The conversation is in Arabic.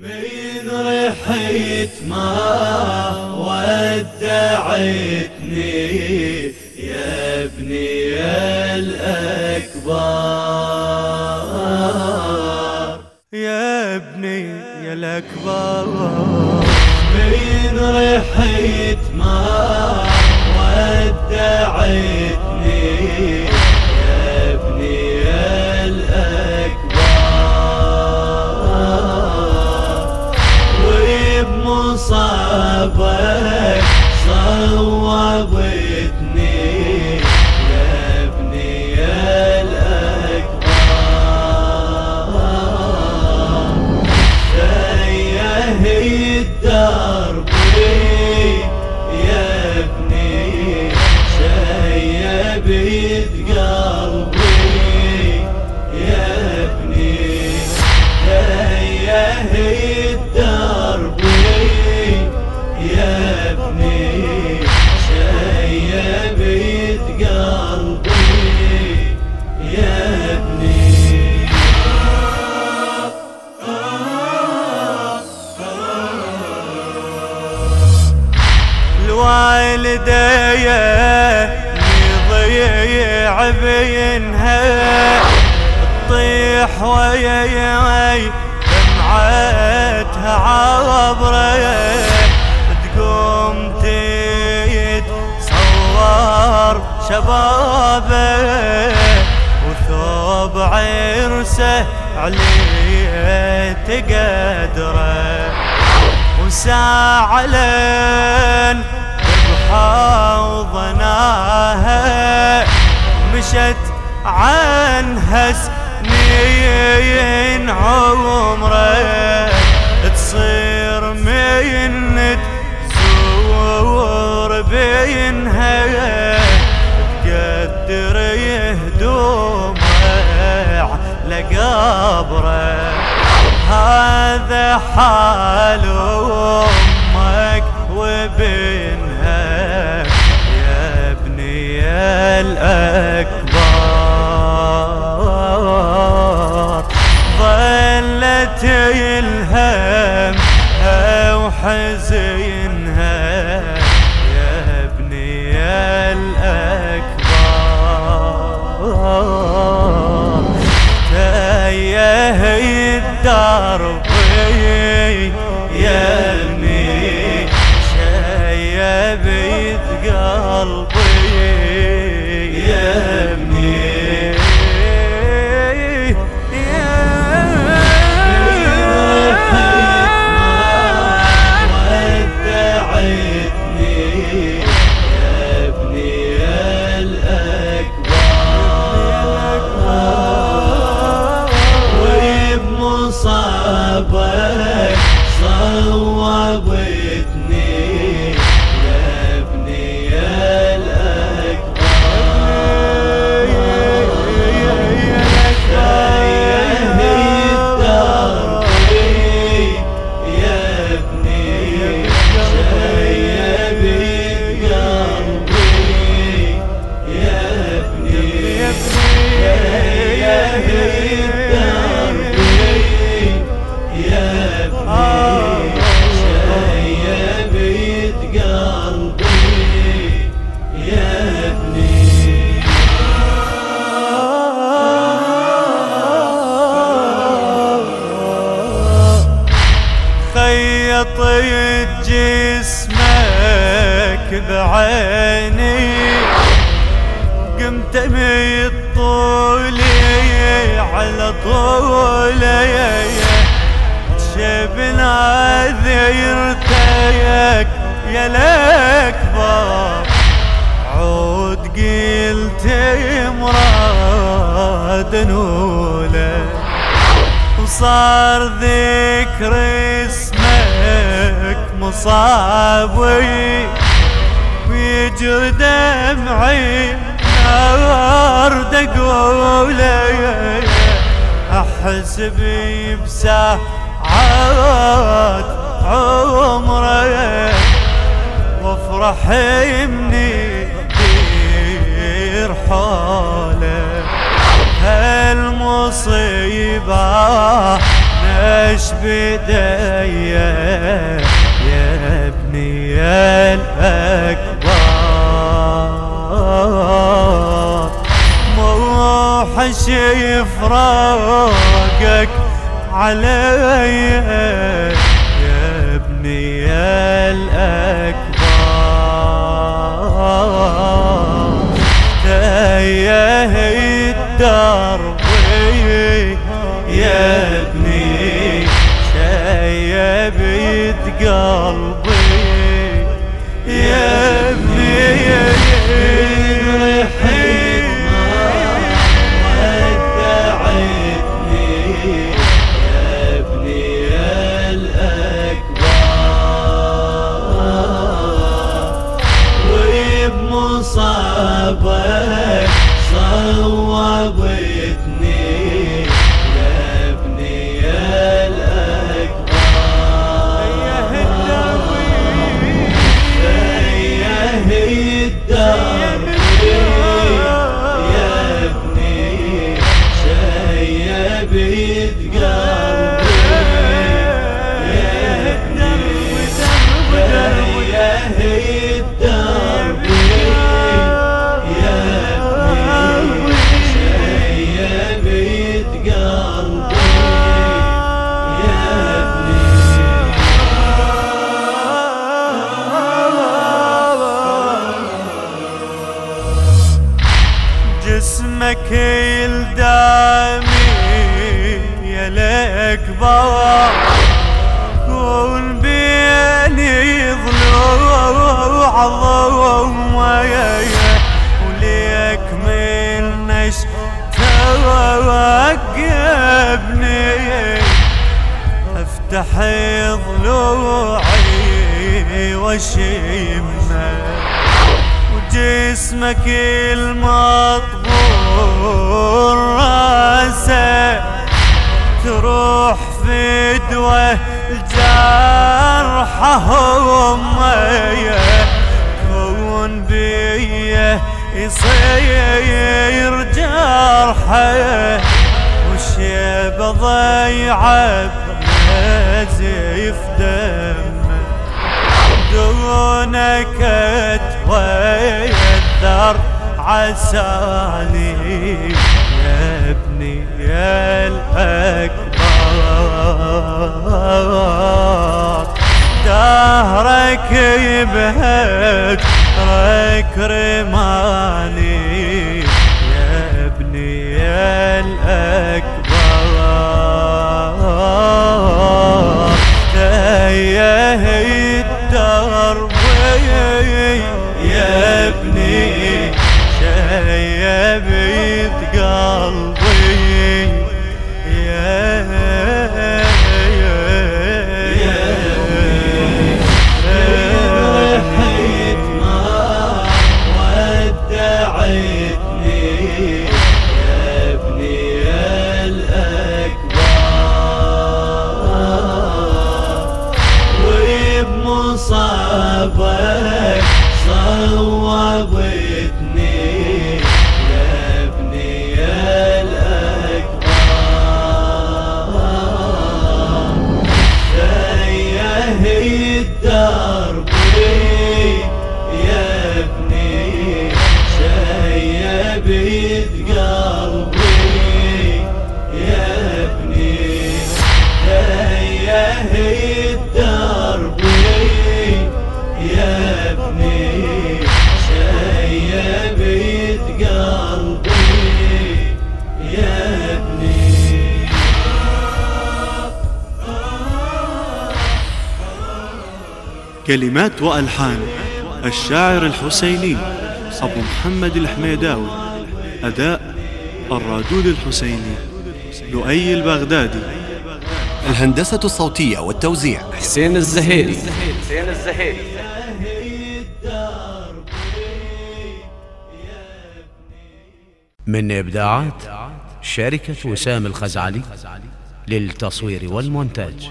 من رحت ما ودعتني. يا ابني الأكبر. يا ابني يا الأكبر. من رحت ما صوبتني يا ابني الأكبر. تيه الدرب يا ابني. شيبت قلبي يا ابني. تيه الوالدي يضيع بينها تطيح وياي دمعتها عبره تقوم تتصور شبابه وثوب عرسه عليه تقدره وساعة مشت عنها سنين عمره تصير من تزور بينها تقدر يهدومه لقبره هذا حال أمك وبنها الأكبر ظلت يلهم وحزينها يا ابني الأكبر تايه الدرب يا ابني؟ قلبي خيطت جسمك بعيني. قمت من طولي على طولي. شبنا ذيرتك يا الأكبر. عود قلت مراد نوله. وصار ذكر اسمك مصابي ويجر دمعي نار دقولي أحس بساعات عمري وافرح يمني دير وش بدي يا ابني الأكبر مروح يفرقك علي يا ابني الأكبر. تايه الدرب يا ابني شيبت قلبي. يا ابني يا ودعتني يا ابني. الأكبر وبمصابك صوبتني جسمك يلدامي يا الاكبر كون بيني ضلوع ضوم ويايا وليك منش توقفني أفتح ضلوعي وشمه وجسمك المطبور راسه تروح فدوة الجرحهم كون بيه يصير جرحه. وشيب ضيعه نزيف دمه؟ دونك تويذر عساني يا ابني يا الأكبر. دهرك يبهج رك صوبتني يا ابني الأكبر تايه الدرب يا ابني شيبت قلبي يا ابني. تايه الدرب كلمات وألحان. الشاعر الحسيني أبو محمد الحميداوي. أداء الرادود الحسيني لؤي البغدادي. الهندسة الصوتية والتوزيع. حسين الزهيري. من إبداعات شركة وسام الخزعلي للتصوير والمونتاج.